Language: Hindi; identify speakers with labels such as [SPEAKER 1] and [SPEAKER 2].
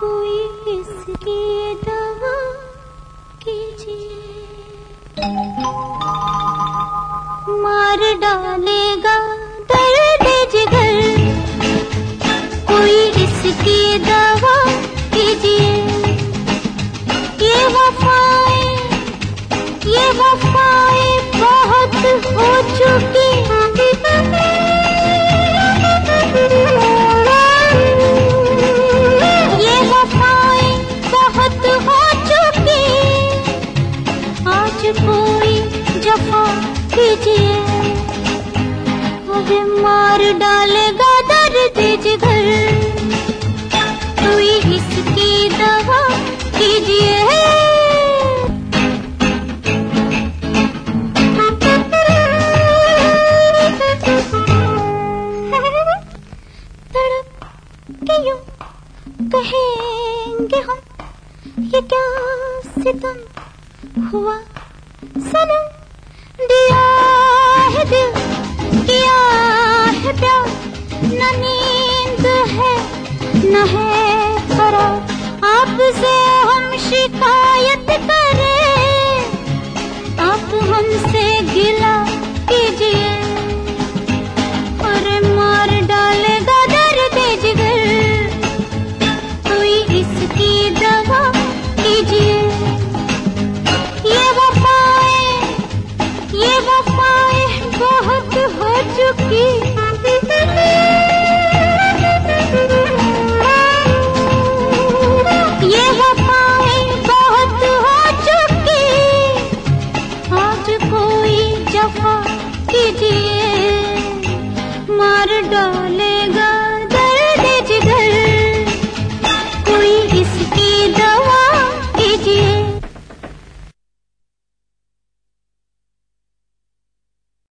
[SPEAKER 1] कोई इसकी दवा कीजिए। मार डालेगा कोई जफा कीजिए। मुझे मार डालेगा कोई इसकी दवा कीजिए। कहेंगे हम, ये क्या सितम हुआ? सनम दिया दिल, किया है प्यार। न नींद है, न है करार आपसे हम शिकायत करें। आप हमसे गिला कोई जफा कीजिए। मार डालेगा